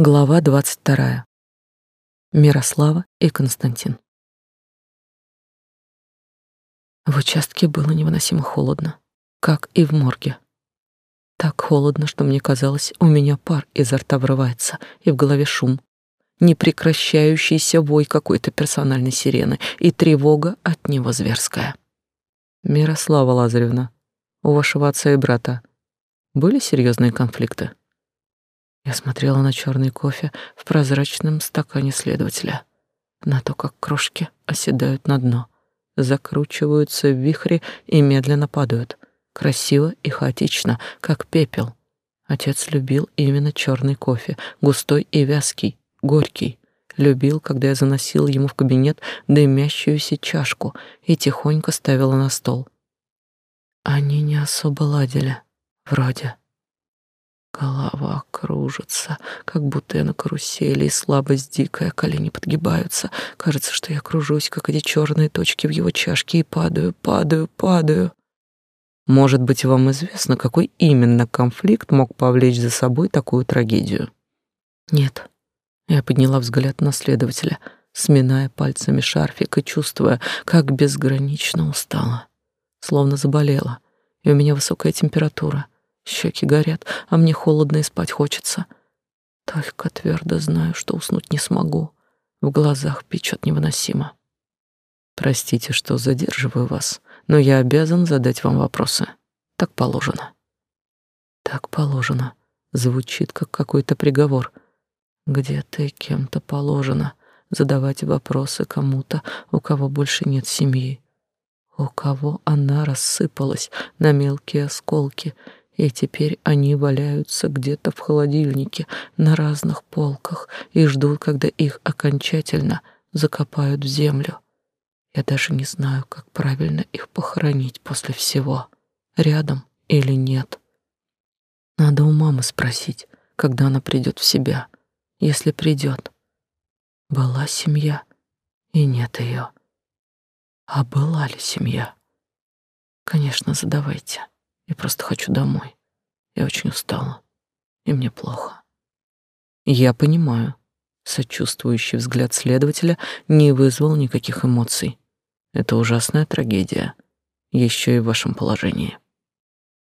Глава двадцать вторая. Мирослава и Константин. В участке было невыносимо холодно, как и в морге. Так холодно, что мне казалось, у меня пар изо рта врывается, и в голове шум, непрекращающийся вой какой-то персональной сирены и тревога от него зверская. Мирослава Лазаревна, у вашего отца и брата были серьезные конфликты? Я смотрела на черный кофе в прозрачном стакане следователя, на то, как крошки оседают на дно, закручиваются в вихре и медленно падают, красиво и хаотично, как пепел. Отец любил именно черный кофе, густой и вязкий, горький. Любил, когда я заносила ему в кабинет дымящуюся чашку и тихонько ставила на стол. Они не особо ладили, вроде. Голова кружится, как будто я на карусели, и слабость дикая, колени подгибаются. Кажется, что я кружусь, как эти черные точки в его чашке, и падаю, падаю, падаю. Может быть, вам известно, какой именно конфликт мог повлечь за собой такую трагедию? Нет. Я подняла взгляд на следователя, сминая пальцами шарфик и чувствуя, как безгранично устала. Словно заболела, и у меня высокая температура — Щеки горят, а мне холодно и спать хочется. Только твердо знаю, что уснуть не смогу. В глазах печет невыносимо. Простите, что задерживаю вас, но я обязан задать вам вопросы. Так положено. Так положено. Звучит как какой-то приговор. Где-то и кем-то положено задавать вопросы кому-то, у кого больше нет семьи, у кого она рассыпалась на мелкие осколки и теперь они валяются где-то в холодильнике на разных полках и ждут, когда их окончательно закопают в землю. Я даже не знаю, как правильно их похоронить после всего, рядом или нет. Надо у мамы спросить, когда она придет в себя, если придет. Была семья и нет ее. А была ли семья? Конечно, задавайте. Я просто хочу домой. Я очень устала, и мне плохо. Я понимаю. Сочувствующий взгляд следователя не вызвал никаких эмоций. Это ужасная трагедия, еще и в вашем положении.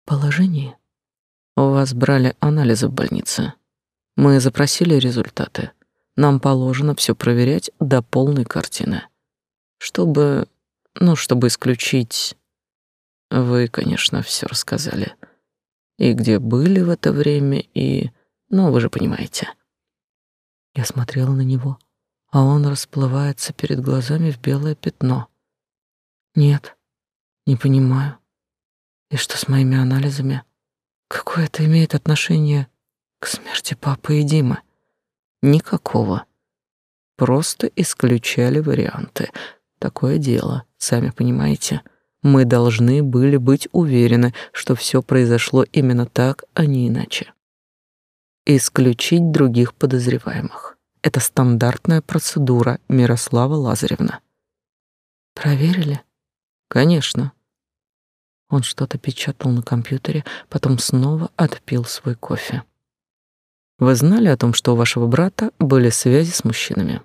Положении? У вас брали анализы в больнице. Мы запросили результаты. Нам положено все проверять до полной картины. Чтобы, ну, чтобы исключить вы, конечно, все рассказали. И где были в это время, и... Ну, вы же понимаете. Я смотрела на него, а он расплывается перед глазами в белое пятно. Нет, не понимаю. И что с моими анализами? Какое это имеет отношение к смерти папы и Димы? Никакого. Просто исключали варианты. Такое дело, сами понимаете. — мы должны были быть уверены, что все произошло именно так, а не иначе. Исключить других подозреваемых. Это стандартная процедура Мирослава Лазаревна. Проверили? Конечно. Он что-то печатал на компьютере, потом снова отпил свой кофе. Вы знали о том, что у вашего брата были связи с мужчинами?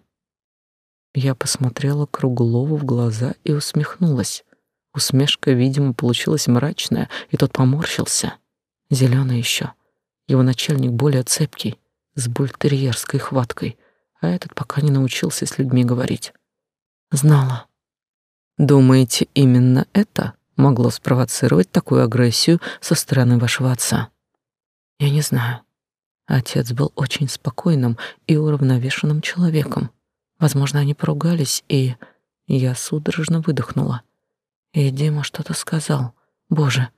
Я посмотрела Круглову в глаза и усмехнулась. Усмешка, видимо, получилась мрачная, и тот поморщился. Зеленый еще. Его начальник более цепкий, с бультерьерской хваткой, а этот пока не научился с людьми говорить. Знала. Думаете, именно это могло спровоцировать такую агрессию со стороны вашего отца? Я не знаю. Отец был очень спокойным и уравновешенным человеком. Возможно, они поругались, и я судорожно выдохнула. И Дима что-то сказал. Боже,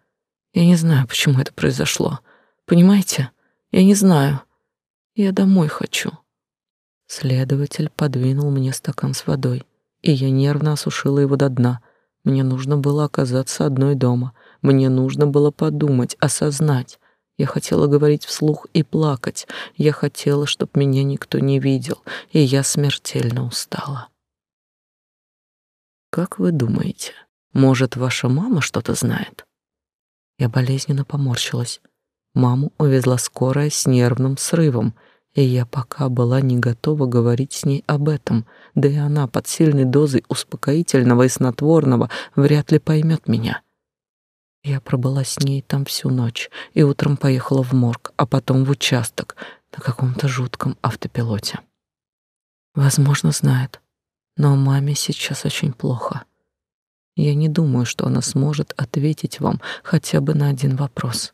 я не знаю, почему это произошло. Понимаете? Я не знаю. Я домой хочу. Следователь подвинул мне стакан с водой, и я нервно осушила его до дна. Мне нужно было оказаться одной дома. Мне нужно было подумать, осознать. Я хотела говорить вслух и плакать. Я хотела, чтобы меня никто не видел, и я смертельно устала. Как вы думаете, может, ваша мама что-то знает? Я болезненно поморщилась. Маму увезла скорая с нервным срывом. И я пока была не готова говорить с ней об этом, да и она под сильной дозой успокоительного и снотворного вряд ли поймет меня. Я пробыла с ней там всю ночь и утром поехала в морг, а потом в участок на каком-то жутком автопилоте. Возможно, знает, но маме сейчас очень плохо. Я не думаю, что она сможет ответить вам хотя бы на один вопрос.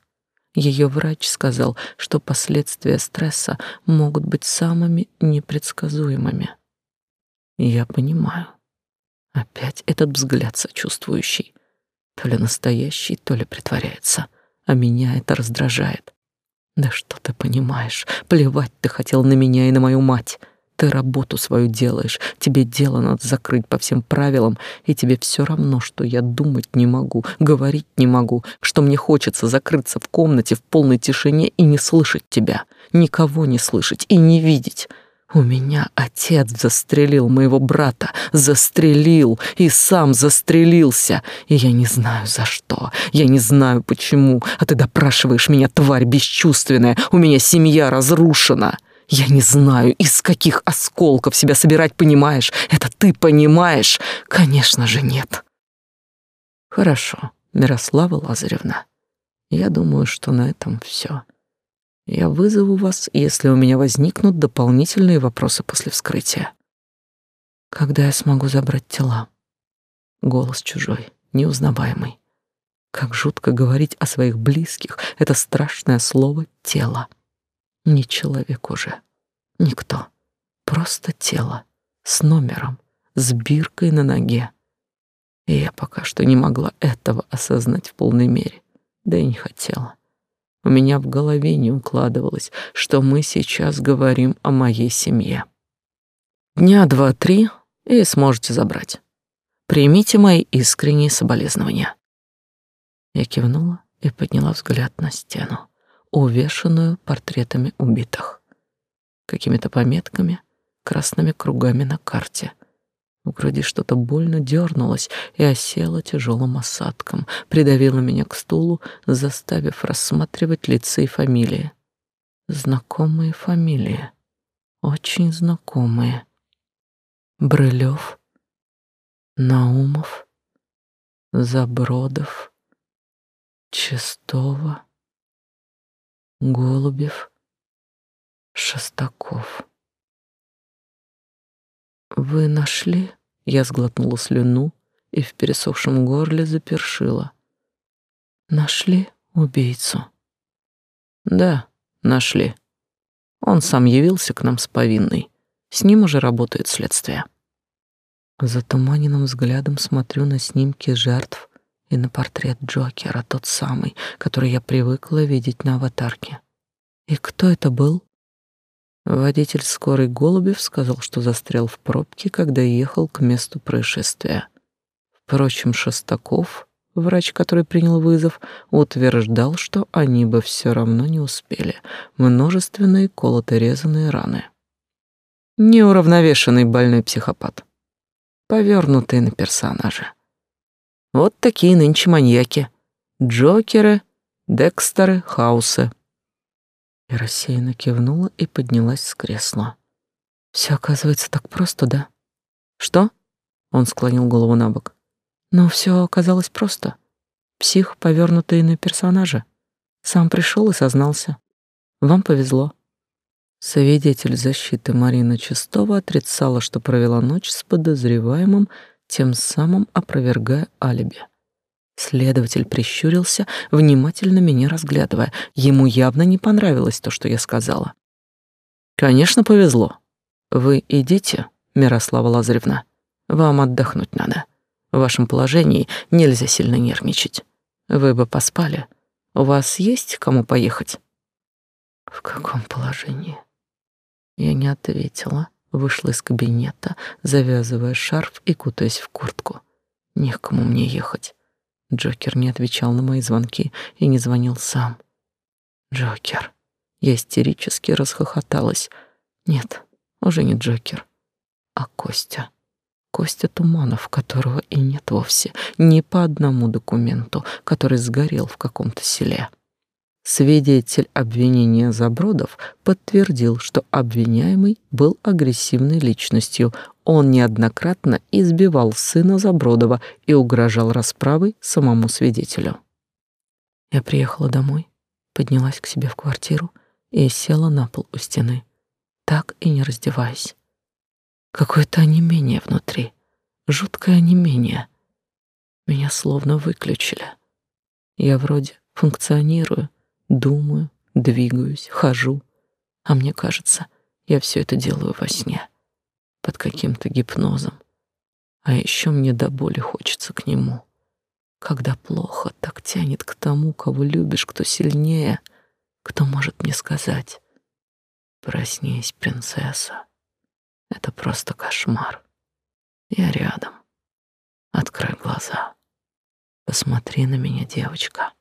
Ее врач сказал, что последствия стресса могут быть самыми непредсказуемыми. Я понимаю. Опять этот взгляд сочувствующий. То ли настоящий, то ли притворяется. А меня это раздражает. Да что ты понимаешь? Плевать ты хотел на меня и на мою мать. Ты работу свою делаешь, тебе дело надо закрыть по всем правилам, и тебе все равно, что я думать не могу, говорить не могу, что мне хочется закрыться в комнате в полной тишине и не слышать тебя, никого не слышать и не видеть. У меня отец застрелил моего брата, застрелил и сам застрелился, и я не знаю за что, я не знаю почему, а ты допрашиваешь меня, тварь бесчувственная, у меня семья разрушена. Я не знаю, из каких осколков себя собирать, понимаешь? Это ты понимаешь? Конечно же, нет. Хорошо, Мирослава Лазаревна. Я думаю, что на этом все. Я вызову вас, если у меня возникнут дополнительные вопросы после вскрытия. Когда я смогу забрать тела? Голос чужой, неузнаваемый. Как жутко говорить о своих близких это страшное слово «тело». Не человек уже. Никто. Просто тело. С номером. С биркой на ноге. И я пока что не могла этого осознать в полной мере. Да и не хотела. У меня в голове не укладывалось, что мы сейчас говорим о моей семье. Дня два-три, и сможете забрать. Примите мои искренние соболезнования. Я кивнула и подняла взгляд на стену увешанную портретами убитых, какими-то пометками, красными кругами на карте. В груди что-то больно дернулось и осело тяжелым осадком, придавило меня к стулу, заставив рассматривать лица и фамилии. Знакомые фамилии, очень знакомые. Брылев, Наумов, Забродов, Чистова. Голубев, Шестаков. Вы нашли? Я сглотнула слюну и в пересохшем горле запершила. Нашли убийцу? Да, нашли. Он сам явился к нам с повинной. С ним уже работает следствие. Затуманенным взглядом смотрю на снимки жертв и на портрет Джокера, тот самый, который я привыкла видеть на аватарке. И кто это был? Водитель скорой Голубев сказал, что застрял в пробке, когда ехал к месту происшествия. Впрочем, Шестаков, врач, который принял вызов, утверждал, что они бы все равно не успели. Множественные колото-резанные раны. Неуравновешенный больной психопат. Повернутый на персонажа. Вот такие нынче маньяки. Джокеры, Декстеры, Хаусы. И рассеянно кивнула и поднялась с кресла. Все оказывается так просто, да? Что? Он склонил голову на бок. Но все оказалось просто. Псих, повернутый на персонажа. Сам пришел и сознался. Вам повезло. Свидетель защиты Марина Чистова отрицала, что провела ночь с подозреваемым тем самым опровергая алиби. Следователь прищурился, внимательно меня разглядывая. Ему явно не понравилось то, что я сказала. Конечно, повезло. Вы идите, Мирослава Лазаревна. Вам отдохнуть надо. В вашем положении нельзя сильно нервничать. Вы бы поспали. У вас есть кому поехать? В каком положении? Я не ответила. Вышла из кабинета, завязывая шарф и кутаясь в куртку. Не к кому мне ехать. Джокер не отвечал на мои звонки и не звонил сам. Джокер. Я истерически расхохоталась. Нет, уже не Джокер, а Костя. Костя Туманов, которого и нет вовсе, ни по одному документу, который сгорел в каком-то селе. Свидетель обвинения Забродов подтвердил, что обвиняемый был агрессивной личностью. Он неоднократно избивал сына Забродова и угрожал расправой самому свидетелю. Я приехала домой, поднялась к себе в квартиру и села на пол у стены, так и не раздеваясь. Какое-то онемение внутри, жуткое онемение. Меня словно выключили. Я вроде функционирую, думаю, двигаюсь, хожу, а мне кажется, я все это делаю во сне, под каким-то гипнозом. А еще мне до боли хочется к нему. Когда плохо, так тянет к тому, кого любишь, кто сильнее, кто может мне сказать «Проснись, принцесса». Это просто кошмар. Я рядом. Открой глаза. Посмотри на меня, девочка.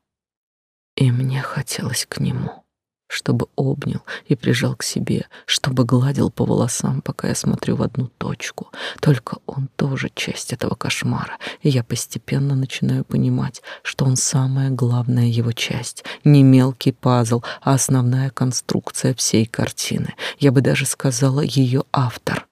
И мне хотелось к нему чтобы обнял и прижал к себе, чтобы гладил по волосам, пока я смотрю в одну точку. Только он тоже часть этого кошмара, и я постепенно начинаю понимать, что он самая главная его часть, не мелкий пазл, а основная конструкция всей картины. Я бы даже сказала, ее автор.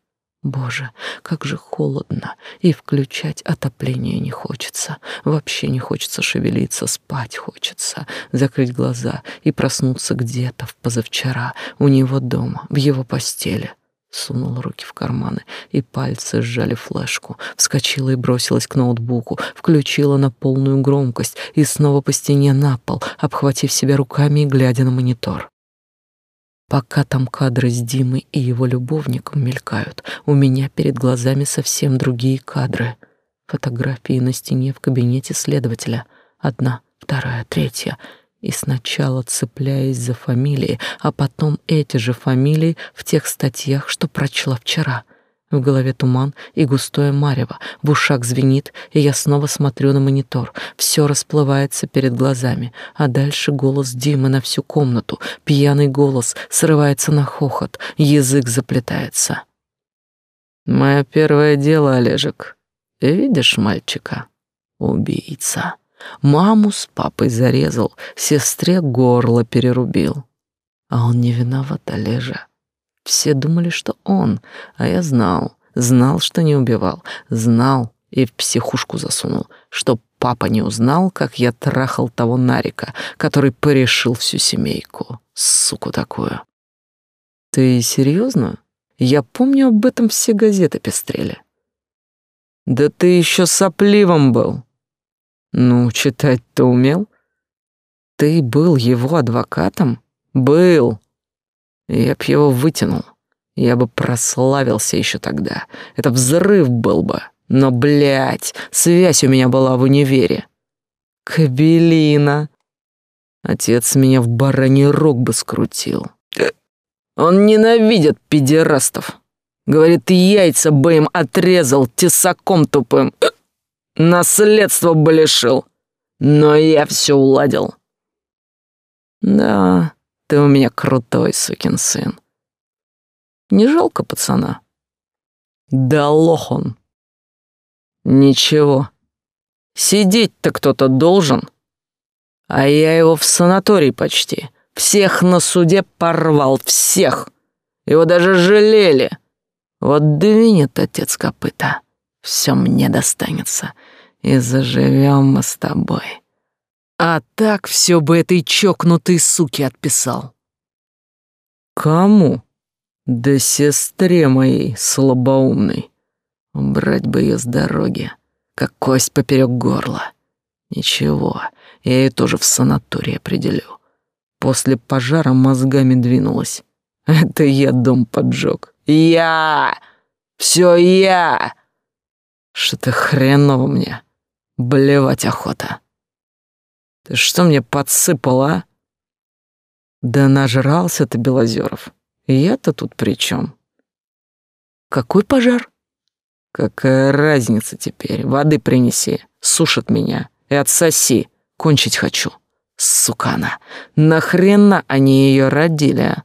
Боже, как же холодно, и включать отопление не хочется. Вообще не хочется шевелиться, спать хочется, закрыть глаза и проснуться где-то в позавчера, у него дома, в его постели. Сунула руки в карманы, и пальцы сжали флешку. Вскочила и бросилась к ноутбуку, включила на полную громкость и снова по стене на пол, обхватив себя руками и глядя на монитор. Пока там кадры с Димой и его любовником мелькают, у меня перед глазами совсем другие кадры. Фотографии на стене в кабинете следователя. Одна, вторая, третья. И сначала цепляясь за фамилии, а потом эти же фамилии в тех статьях, что прочла вчера — в голове туман и густое марево, в ушах звенит, и я снова смотрю на монитор. Все расплывается перед глазами, а дальше голос Димы на всю комнату. Пьяный голос срывается на хохот, язык заплетается. «Мое первое дело, Олежек. Видишь мальчика? Убийца. Маму с папой зарезал, сестре горло перерубил. А он не виноват, Олежа. Все думали, что он, а я знал, знал, что не убивал, знал и в психушку засунул, чтоб папа не узнал, как я трахал того Нарика, который порешил всю семейку. Суку такую. Ты серьезно? Я помню, об этом все газеты пестрели. Да ты еще сопливым был. Ну, читать-то умел? Ты был его адвокатом? Был. Я б его вытянул. Я бы прославился еще тогда. Это взрыв был бы. Но, блядь, связь у меня была в универе. Кабелина. Отец меня в бараний рог бы скрутил. Он ненавидит педерастов. Говорит, яйца бы им отрезал тесаком тупым. Наследство бы лишил. Но я все уладил. Да, ты у меня крутой сукин сын. Не жалко пацана? Да лох он. Ничего. Сидеть-то кто-то должен. А я его в санаторий почти. Всех на суде порвал, всех. Его даже жалели. Вот двинет отец копыта. Все мне достанется. И заживем мы с тобой. А так все бы этой чокнутой суке отписал. Кому? Да сестре моей слабоумной. Убрать бы ее с дороги, как кость поперек горла. Ничего, я ее тоже в санаторий определю. После пожара мозгами двинулась. Это я дом поджег. Я! Все я! Что-то хреново мне. Блевать охота. Ты что мне подсыпал, а? Да нажрался ты, Белозеров. Я-то тут при чем? Какой пожар? Какая разница теперь? Воды принеси, сушит меня и отсоси. Кончить хочу. Сука она. Нахрена они ее родили, а?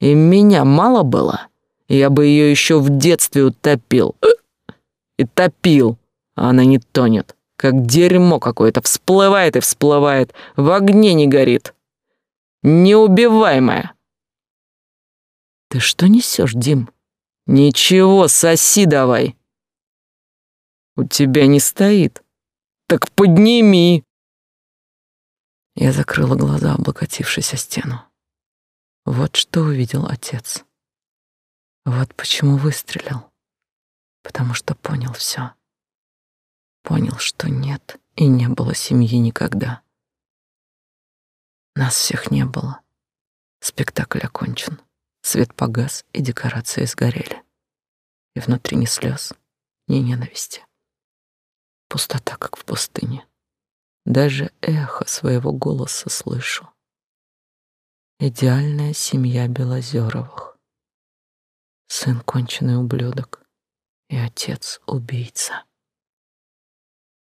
И меня мало было? Я бы ее еще в детстве утопил. И топил, а она не тонет как дерьмо какое-то, всплывает и всплывает, в огне не горит. Неубиваемая. Ты что несешь, Дим? Ничего, соси давай. У тебя не стоит. Так подними. Я закрыла глаза, облокотившись о стену. Вот что увидел отец. Вот почему выстрелил. Потому что понял все. Понял, что нет и не было семьи никогда. Нас всех не было. Спектакль окончен. Свет погас, и декорации сгорели. И внутри ни слез, ни ненависти. Пустота, как в пустыне. Даже эхо своего голоса слышу. Идеальная семья Белозеровых. Сын конченый ублюдок и отец убийца.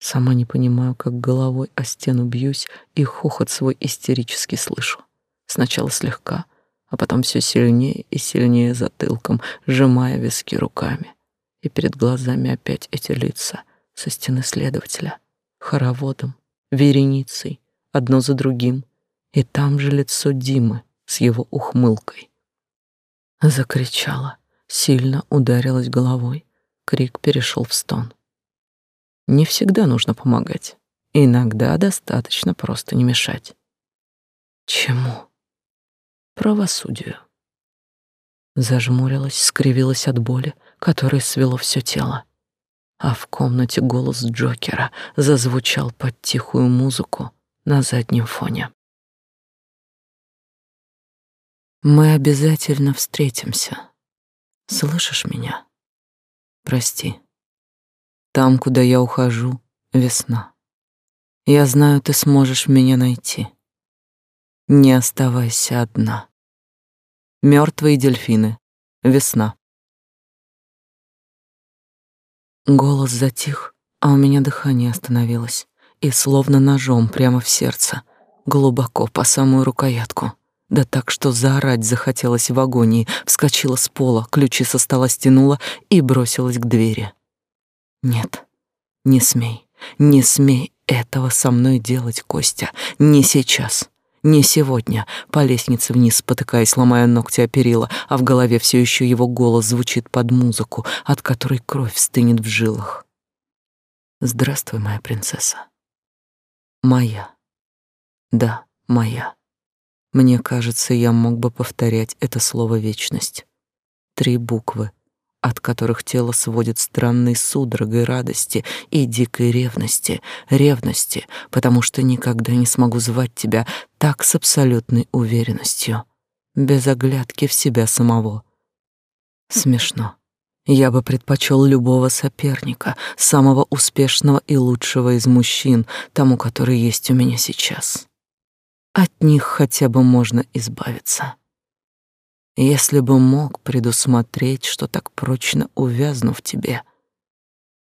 Сама не понимаю, как головой о стену бьюсь и хохот свой истерически слышу. Сначала слегка, а потом все сильнее и сильнее затылком, сжимая виски руками. И перед глазами опять эти лица со стены следователя, хороводом, вереницей, одно за другим, и там же лицо Димы с его ухмылкой. Закричала, сильно ударилась головой, крик перешел в стон. Не всегда нужно помогать, иногда достаточно просто не мешать. Чему? Правосудию. Зажмурилась, скривилась от боли, которая свело все тело а в комнате голос Джокера зазвучал под тихую музыку на заднем фоне. Мы обязательно встретимся. Слышишь меня? Прости. Там, куда я ухожу, весна. Я знаю, ты сможешь меня найти. Не оставайся одна. Мертвые дельфины. Весна. Голос затих, а у меня дыхание остановилось, и словно ножом прямо в сердце, глубоко по самую рукоятку. Да так, что заорать захотелось в агонии, вскочила с пола, ключи со стола стянула и бросилась к двери. Нет, не смей, не смей этого со мной делать, Костя, не сейчас. Не сегодня, по лестнице вниз спотыкаясь, ломая ногти о перила, а в голове все еще его голос звучит под музыку, от которой кровь стынет в жилах. Здравствуй, моя принцесса. Моя. Да, моя. Мне кажется, я мог бы повторять это слово вечность. Три буквы, от которых тело сводит странной судорогой радости и дикой ревности, ревности, потому что никогда не смогу звать тебя так с абсолютной уверенностью, без оглядки в себя самого. Смешно. Я бы предпочел любого соперника, самого успешного и лучшего из мужчин, тому, который есть у меня сейчас. От них хотя бы можно избавиться. Если бы мог предусмотреть, что так прочно увязну в тебе,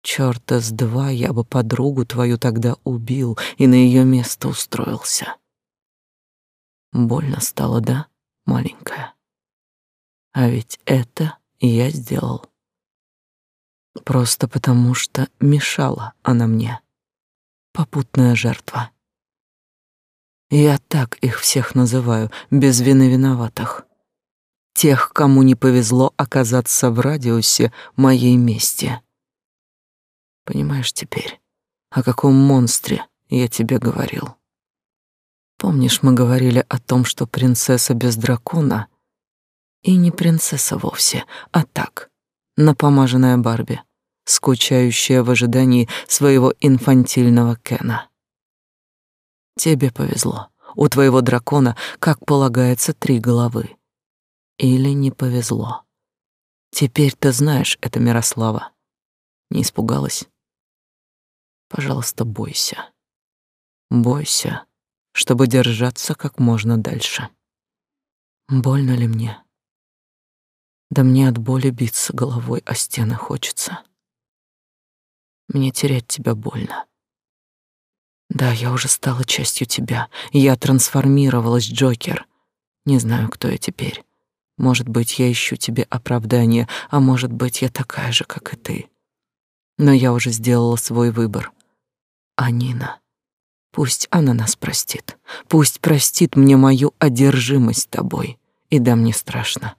чёрта с два я бы подругу твою тогда убил и на ее место устроился. Больно стало, да, маленькая? А ведь это я сделал. Просто потому, что мешала она мне. Попутная жертва. Я так их всех называю, без вины виноватых тех, кому не повезло оказаться в радиусе моей мести. Понимаешь теперь, о каком монстре я тебе говорил? Помнишь, мы говорили о том, что принцесса без дракона и не принцесса вовсе, а так, напомаженная Барби, скучающая в ожидании своего инфантильного Кена. Тебе повезло. У твоего дракона, как полагается, три головы. Или не повезло. Теперь ты знаешь это, Мирослава. Не испугалась? Пожалуйста, бойся. Бойся, чтобы держаться как можно дальше. Больно ли мне? Да мне от боли биться головой о стены хочется. Мне терять тебя больно. Да, я уже стала частью тебя. Я трансформировалась, Джокер. Не знаю, кто я теперь. Может быть, я ищу тебе оправдание, а может быть, я такая же, как и ты. Но я уже сделала свой выбор. А Нина, Пусть она нас простит. Пусть простит мне мою одержимость тобой. И да, мне страшно.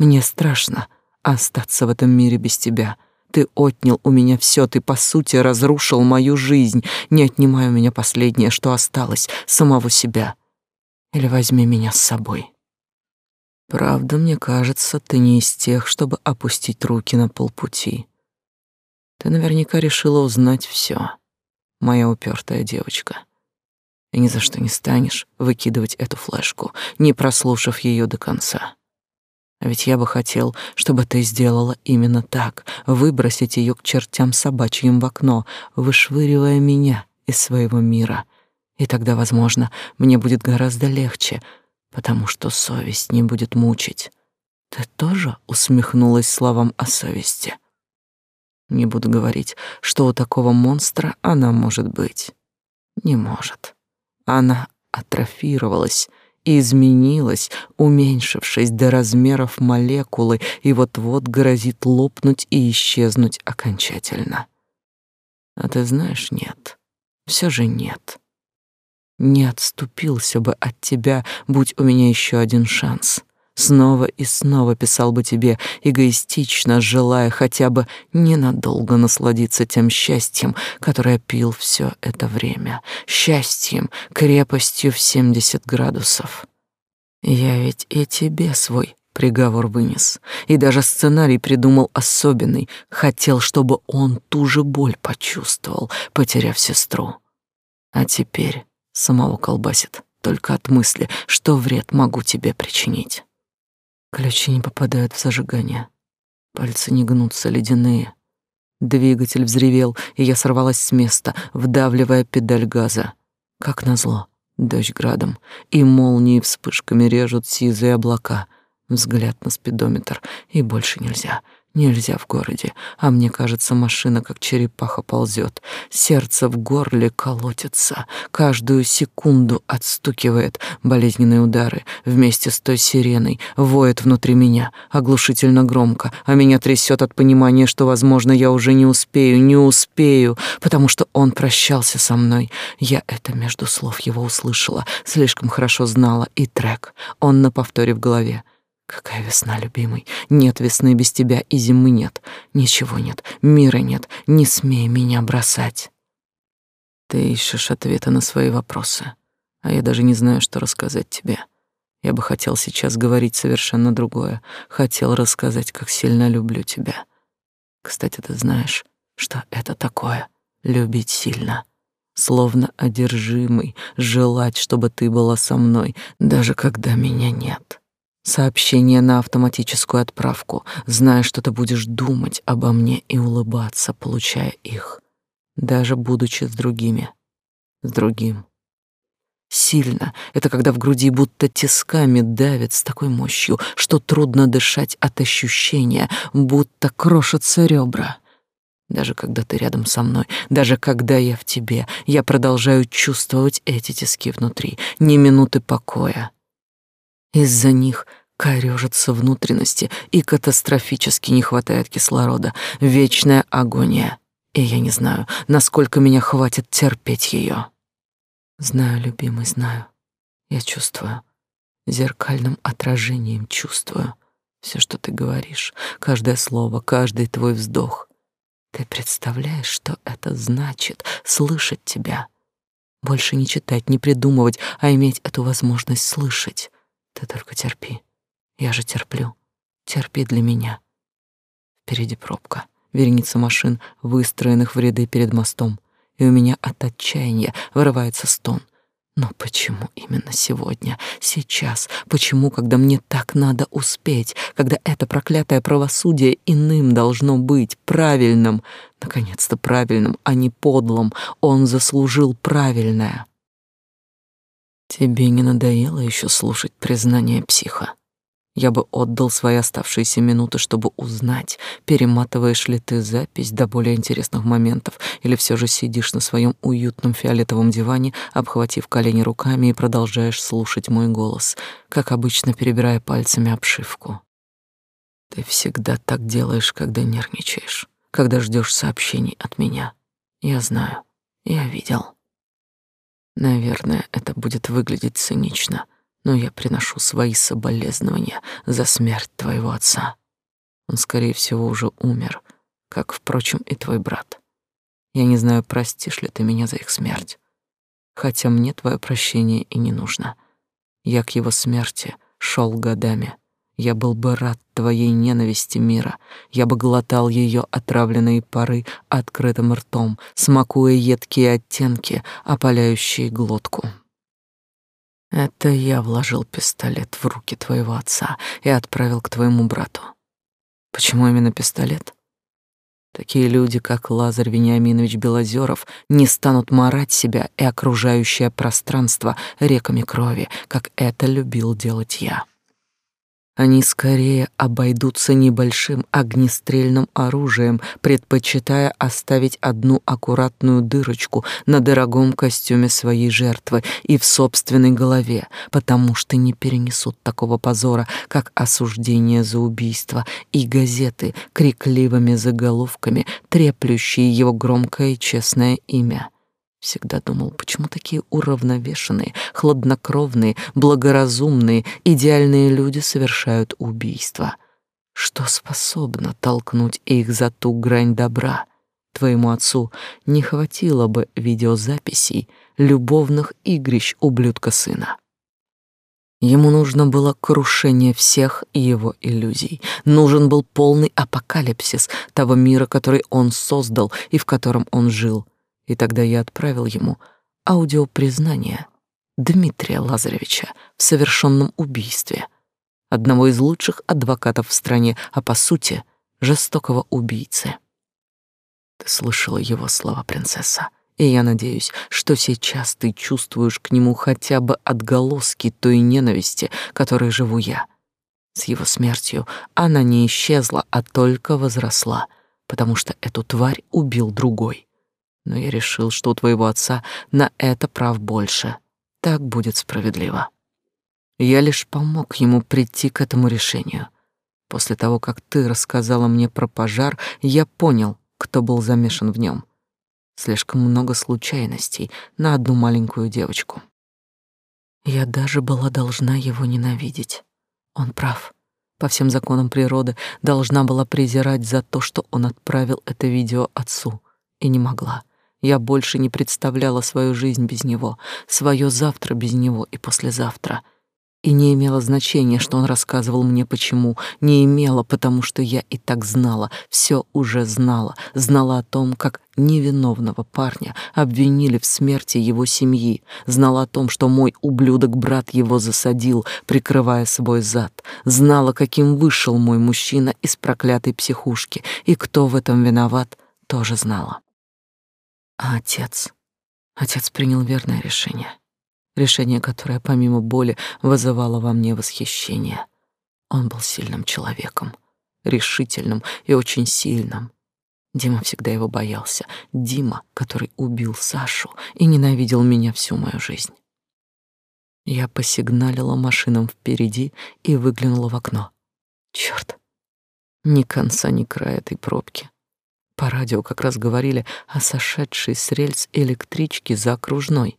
Мне страшно остаться в этом мире без тебя. Ты отнял у меня все, ты, по сути, разрушил мою жизнь. Не отнимай у меня последнее, что осталось, самого себя. Или возьми меня с собой. Правда, мне кажется, ты не из тех, чтобы опустить руки на полпути. Ты наверняка решила узнать все, моя упертая девочка и ни за что не станешь выкидывать эту флешку, не прослушав ее до конца. А ведь я бы хотел, чтобы ты сделала именно так, выбросить ее к чертям собачьим в окно, вышвыривая меня из своего мира. И тогда, возможно, мне будет гораздо легче, потому что совесть не будет мучить. Ты тоже усмехнулась словам о совести. Не буду говорить, что у такого монстра она может быть. Не может. Она атрофировалась, изменилась, уменьшившись до размеров молекулы и вот-вот грозит лопнуть и исчезнуть окончательно. А ты знаешь, нет, все же нет. Не отступился бы от тебя, будь у меня еще один шанс. Снова и снова писал бы тебе, эгоистично желая хотя бы ненадолго насладиться тем счастьем, которое пил все это время. Счастьем, крепостью в семьдесят градусов. Я ведь и тебе свой приговор вынес. И даже сценарий придумал особенный. Хотел, чтобы он ту же боль почувствовал, потеряв сестру. А теперь самого колбасит только от мысли, что вред могу тебе причинить. Ключи не попадают в зажигание. Пальцы не гнутся, ледяные. Двигатель взревел, и я сорвалась с места, вдавливая педаль газа. Как назло, дождь градом, и молнии вспышками режут сизые облака. Взгляд на спидометр, и больше нельзя — Нельзя в городе, а мне кажется, машина как черепаха ползет. Сердце в горле колотится, каждую секунду отстукивает болезненные удары. Вместе с той сиреной воет внутри меня, оглушительно громко, а меня трясет от понимания, что, возможно, я уже не успею, не успею, потому что он прощался со мной. Я это между слов его услышала, слишком хорошо знала, и трек, он на повторе в голове. Какая весна, любимый? Нет весны без тебя, и зимы нет. Ничего нет, мира нет. Не смей меня бросать. Ты ищешь ответы на свои вопросы, а я даже не знаю, что рассказать тебе. Я бы хотел сейчас говорить совершенно другое. Хотел рассказать, как сильно люблю тебя. Кстати, ты знаешь, что это такое — любить сильно словно одержимый, желать, чтобы ты была со мной, даже когда меня нет. Сообщение на автоматическую отправку, зная, что ты будешь думать обо мне и улыбаться, получая их, даже будучи с другими, с другим. Сильно — это когда в груди будто тисками давит с такой мощью, что трудно дышать от ощущения, будто крошатся ребра. Даже когда ты рядом со мной, даже когда я в тебе, я продолжаю чувствовать эти тиски внутри, ни минуты покоя. Из-за них корёжатся внутренности и катастрофически не хватает кислорода. Вечная агония. И я не знаю, насколько меня хватит терпеть ее. Знаю, любимый, знаю. Я чувствую. Зеркальным отражением чувствую. Все, что ты говоришь, каждое слово, каждый твой вздох. Ты представляешь, что это значит — слышать тебя? Больше не читать, не придумывать, а иметь эту возможность слышать. Ты только терпи. Я же терплю. Терпи для меня. Впереди пробка, вереница машин, выстроенных в ряды перед мостом, и у меня от отчаяния вырывается стон. Но почему именно сегодня, сейчас? Почему, когда мне так надо успеть, когда это проклятое правосудие иным должно быть, правильным, наконец-то правильным, а не подлым? Он заслужил правильное. Тебе не надоело еще слушать признание психа? Я бы отдал свои оставшиеся минуты, чтобы узнать, перематываешь ли ты запись до более интересных моментов или все же сидишь на своем уютном фиолетовом диване, обхватив колени руками и продолжаешь слушать мой голос, как обычно перебирая пальцами обшивку. Ты всегда так делаешь, когда нервничаешь, когда ждешь сообщений от меня. Я знаю, я видел. Наверное, это будет выглядеть цинично, но я приношу свои соболезнования за смерть твоего отца. Он, скорее всего, уже умер, как, впрочем, и твой брат. Я не знаю, простишь ли ты меня за их смерть. Хотя мне твое прощение и не нужно. Я к его смерти шел годами. Я был бы рад твоей ненависти мира. Я бы глотал ее отравленные пары открытым ртом, смакуя едкие оттенки, опаляющие глотку. Это я вложил пистолет в руки твоего отца и отправил к твоему брату. Почему именно пистолет? Такие люди, как Лазарь Вениаминович Белозеров, не станут марать себя и окружающее пространство реками крови, как это любил делать я. Они скорее обойдутся небольшим огнестрельным оружием, предпочитая оставить одну аккуратную дырочку на дорогом костюме своей жертвы и в собственной голове, потому что не перенесут такого позора, как осуждение за убийство и газеты крикливыми заголовками, треплющие его громкое и честное имя. Всегда думал, почему такие уравновешенные, хладнокровные, благоразумные, идеальные люди совершают убийства. Что способно толкнуть их за ту грань добра? Твоему отцу не хватило бы видеозаписей любовных игрищ ублюдка сына. Ему нужно было крушение всех его иллюзий. Нужен был полный апокалипсис того мира, который он создал и в котором он жил — и тогда я отправил ему аудиопризнание Дмитрия Лазаревича в совершенном убийстве, одного из лучших адвокатов в стране, а по сути жестокого убийцы. Ты слышала его слова, принцесса, и я надеюсь, что сейчас ты чувствуешь к нему хотя бы отголоски той ненависти, которой живу я. С его смертью она не исчезла, а только возросла, потому что эту тварь убил другой но я решил, что у твоего отца на это прав больше. Так будет справедливо. Я лишь помог ему прийти к этому решению. После того, как ты рассказала мне про пожар, я понял, кто был замешан в нем. Слишком много случайностей на одну маленькую девочку. Я даже была должна его ненавидеть. Он прав. По всем законам природы должна была презирать за то, что он отправил это видео отцу, и не могла. Я больше не представляла свою жизнь без него, свое завтра без него и послезавтра. И не имело значения, что он рассказывал мне почему. Не имело, потому что я и так знала, все уже знала. Знала о том, как невиновного парня обвинили в смерти его семьи. Знала о том, что мой ублюдок-брат его засадил, прикрывая свой зад. Знала, каким вышел мой мужчина из проклятой психушки. И кто в этом виноват, тоже знала. А отец? Отец принял верное решение. Решение, которое помимо боли вызывало во мне восхищение. Он был сильным человеком, решительным и очень сильным. Дима всегда его боялся. Дима, который убил Сашу и ненавидел меня всю мою жизнь. Я посигналила машинам впереди и выглянула в окно. Чёрт, ни конца, ни края этой пробки. По радио как раз говорили о сошедшей с рельс электричке за окружной.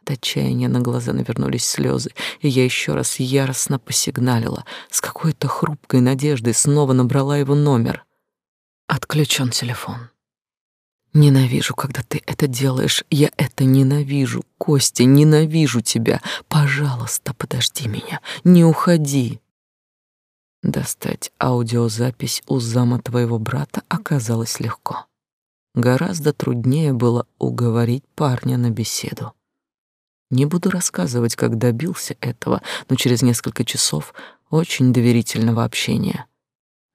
От отчаяния на глаза навернулись слезы, и я еще раз яростно посигналила, с какой-то хрупкой надеждой снова набрала его номер. Отключен телефон. Ненавижу, когда ты это делаешь. Я это ненавижу. Костя, ненавижу тебя. Пожалуйста, подожди меня. Не уходи. Достать аудиозапись у зама твоего брата оказалось легко. Гораздо труднее было уговорить парня на беседу. Не буду рассказывать, как добился этого, но через несколько часов очень доверительного общения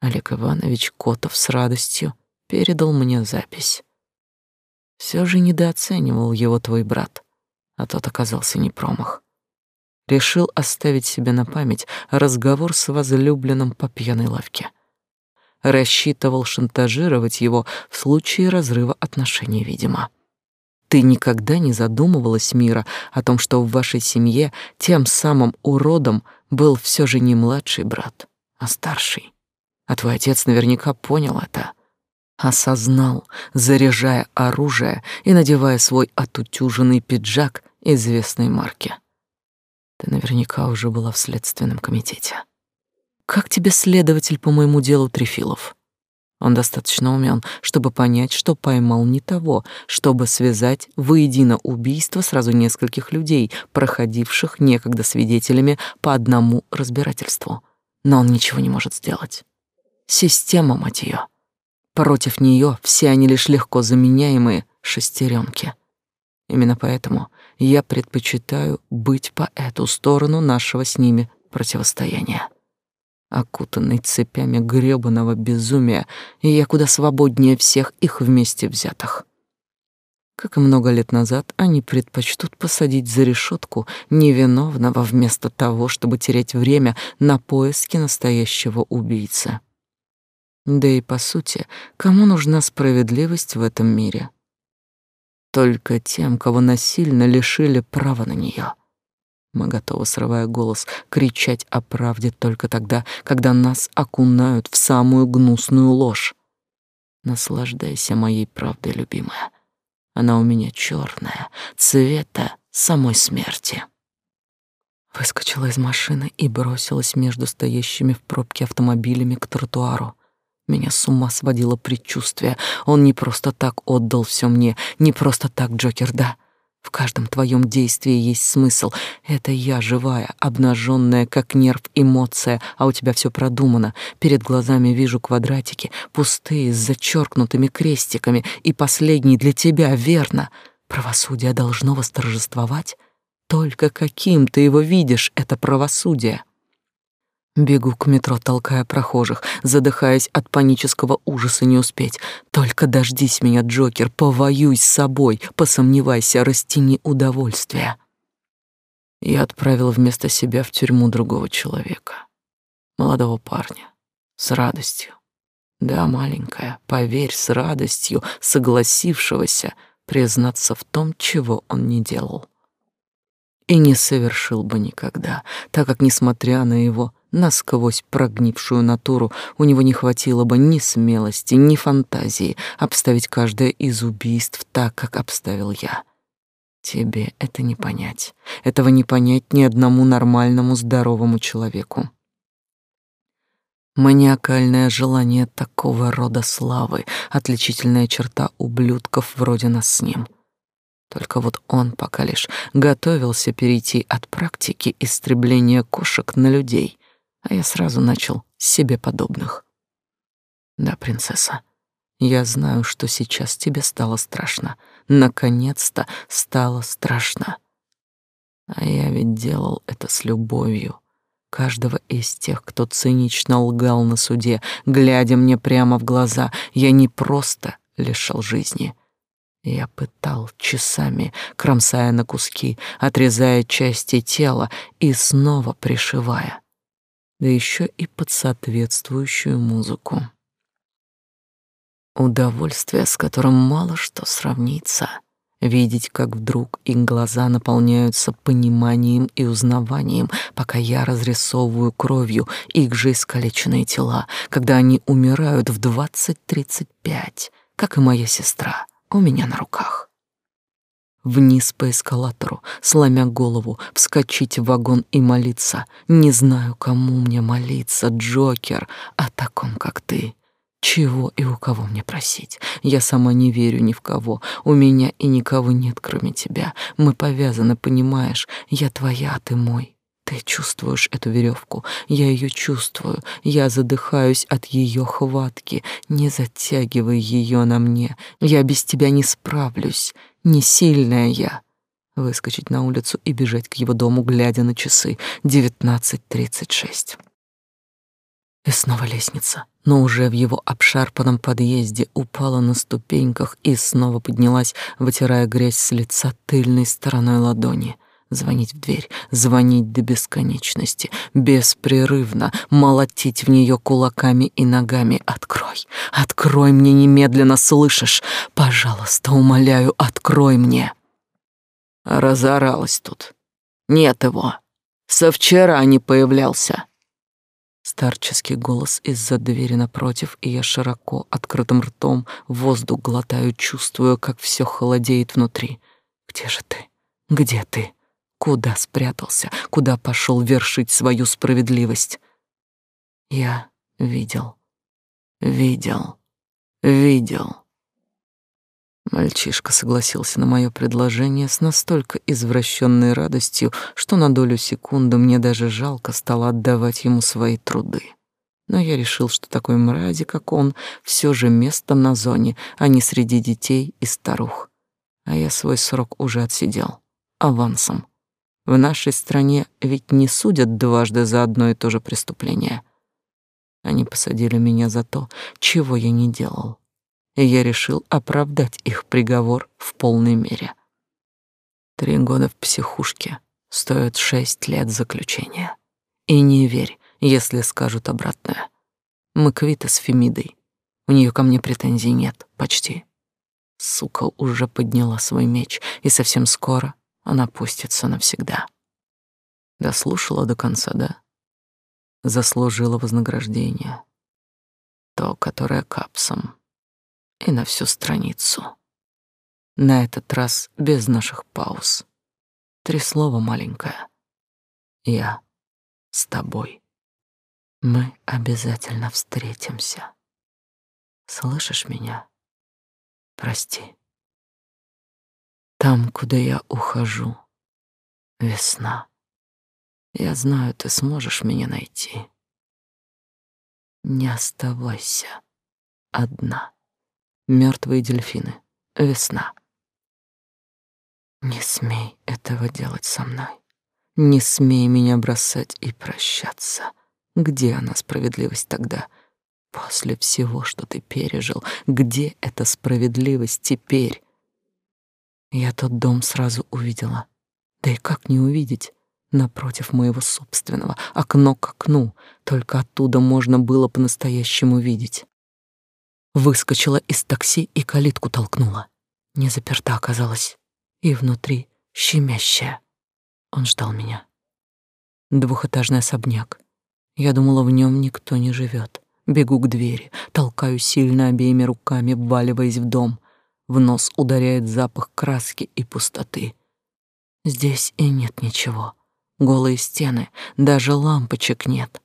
Олег Иванович Котов с радостью передал мне запись. Все же недооценивал его твой брат, а тот оказался не промах решил оставить себе на память разговор с возлюбленным по пьяной лавке. Рассчитывал шантажировать его в случае разрыва отношений, видимо. Ты никогда не задумывалась, Мира, о том, что в вашей семье тем самым уродом был все же не младший брат, а старший. А твой отец наверняка понял это. Осознал, заряжая оружие и надевая свой отутюженный пиджак известной марки. Ты наверняка уже была в следственном комитете. Как тебе следователь по моему делу Трефилов? Он достаточно умен, чтобы понять, что поймал не того, чтобы связать воедино убийство сразу нескольких людей, проходивших некогда свидетелями по одному разбирательству. Но он ничего не может сделать. Система, мать ее. Против нее все они лишь легко заменяемые шестеренки. Именно поэтому я предпочитаю быть по эту сторону нашего с ними противостояния окутанный цепями грёбаного безумия, я куда свободнее всех их вместе взятых. Как и много лет назад, они предпочтут посадить за решетку невиновного вместо того, чтобы терять время на поиски настоящего убийцы. Да и по сути, кому нужна справедливость в этом мире? Только тем, кого насильно лишили права на нее. Мы готовы, срывая голос, кричать о правде только тогда, когда нас окунают в самую гнусную ложь. Наслаждайся моей правдой, любимая. Она у меня черная, цвета самой смерти. Выскочила из машины и бросилась между стоящими в пробке автомобилями к тротуару. Меня с ума сводило предчувствие. Он не просто так отдал все мне, не просто так, Джокер, да. В каждом твоем действии есть смысл. Это я живая, обнаженная, как нерв, эмоция, а у тебя все продумано. Перед глазами вижу квадратики, пустые, с зачеркнутыми крестиками, и последний для тебя, верно. Правосудие должно восторжествовать. Только каким ты его видишь, это правосудие? Бегу к метро, толкая прохожих, задыхаясь от панического ужаса не успеть. Только дождись меня, Джокер, повоюй с собой, посомневайся, растяни удовольствие. Я отправил вместо себя в тюрьму другого человека, молодого парня, с радостью. Да, маленькая, поверь, с радостью, согласившегося признаться в том, чего он не делал. И не совершил бы никогда, так как, несмотря на его насквозь прогнившую натуру, у него не хватило бы ни смелости, ни фантазии обставить каждое из убийств так, как обставил я. Тебе это не понять. Этого не понять ни одному нормальному, здоровому человеку. Маниакальное желание такого рода славы — отличительная черта ублюдков вроде нас с ним. Только вот он пока лишь готовился перейти от практики истребления кошек на людей, а я сразу начал с себе подобных. Да, принцесса, я знаю, что сейчас тебе стало страшно. Наконец-то стало страшно. А я ведь делал это с любовью. Каждого из тех, кто цинично лгал на суде, глядя мне прямо в глаза, я не просто лишал жизни. Я пытал часами, кромсая на куски, отрезая части тела и снова пришивая да еще и под соответствующую музыку. Удовольствие, с которым мало что сравнится. Видеть, как вдруг их глаза наполняются пониманием и узнаванием, пока я разрисовываю кровью их же искалеченные тела, когда они умирают в двадцать-тридцать пять, как и моя сестра, у меня на руках вниз по эскалатору, сломя голову, вскочить в вагон и молиться. Не знаю, кому мне молиться, Джокер, о таком, как ты. Чего и у кого мне просить? Я сама не верю ни в кого. У меня и никого нет, кроме тебя. Мы повязаны, понимаешь? Я твоя, а ты мой. Ты чувствуешь эту веревку? Я ее чувствую. Я задыхаюсь от ее хватки. Не затягивай ее на мне. Я без тебя не справлюсь не сильная я. Выскочить на улицу и бежать к его дому, глядя на часы. Девятнадцать тридцать шесть. И снова лестница, но уже в его обшарпанном подъезде упала на ступеньках и снова поднялась, вытирая грязь с лица тыльной стороной ладони. Звонить в дверь, звонить до бесконечности, беспрерывно молотить в нее кулаками и ногами. Открой, открой мне немедленно, слышишь? Пожалуйста, умоляю, открой мне. Разоралась тут. Нет его. Со вчера не появлялся. Старческий голос из-за двери напротив, и я широко открытым ртом воздух глотаю, чувствую, как все холодеет внутри. Где же ты? Где ты? Куда спрятался? Куда пошел вершить свою справедливость? Я видел, видел, видел. Мальчишка согласился на мое предложение с настолько извращенной радостью, что на долю секунды мне даже жалко стало отдавать ему свои труды. Но я решил, что такой мрази, как он, все же место на зоне, а не среди детей и старух. А я свой срок уже отсидел. Авансом. В нашей стране ведь не судят дважды за одно и то же преступление. Они посадили меня за то, чего я не делал. И я решил оправдать их приговор в полной мере. Три года в психушке стоят шесть лет заключения. И не верь, если скажут обратное. Мы квиты с Фемидой. У нее ко мне претензий нет, почти. Сука уже подняла свой меч, и совсем скоро она пустится навсегда. Дослушала до конца, да? Заслужила вознаграждение. То, которое капсом. И на всю страницу. На этот раз без наших пауз. Три слова маленькое. Я с тобой. Мы обязательно встретимся. Слышишь меня? Прости. Там, куда я ухожу, весна. Я знаю, ты сможешь меня найти. Не оставайся одна. Мертвые дельфины. Весна. Не смей этого делать со мной. Не смей меня бросать и прощаться. Где она справедливость тогда? После всего, что ты пережил, где эта справедливость теперь? Я тот дом сразу увидела. Да и как не увидеть? Напротив моего собственного, окно к окну. Только оттуда можно было по-настоящему видеть. Выскочила из такси и калитку толкнула. Не заперта оказалась. И внутри щемящая. Он ждал меня. Двухэтажный особняк. Я думала, в нем никто не живет. Бегу к двери, толкаю сильно обеими руками, вваливаясь в дом. В нос ударяет запах краски и пустоты. Здесь и нет ничего. Голые стены, даже лампочек нет.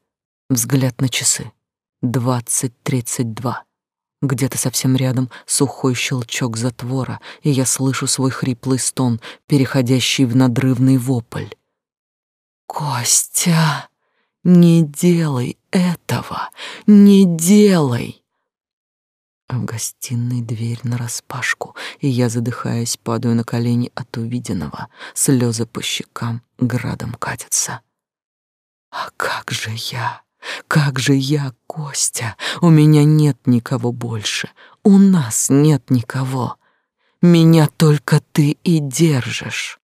Взгляд на часы. Двадцать тридцать два. Где-то совсем рядом сухой щелчок затвора, и я слышу свой хриплый стон, переходящий в надрывный вопль. «Костя, не делай этого! Не делай!» А в гостиной дверь нараспашку, и я, задыхаясь, падаю на колени от увиденного. Слезы по щекам градом катятся. А как же я? Как же я, Костя? У меня нет никого больше. У нас нет никого. Меня только ты и держишь.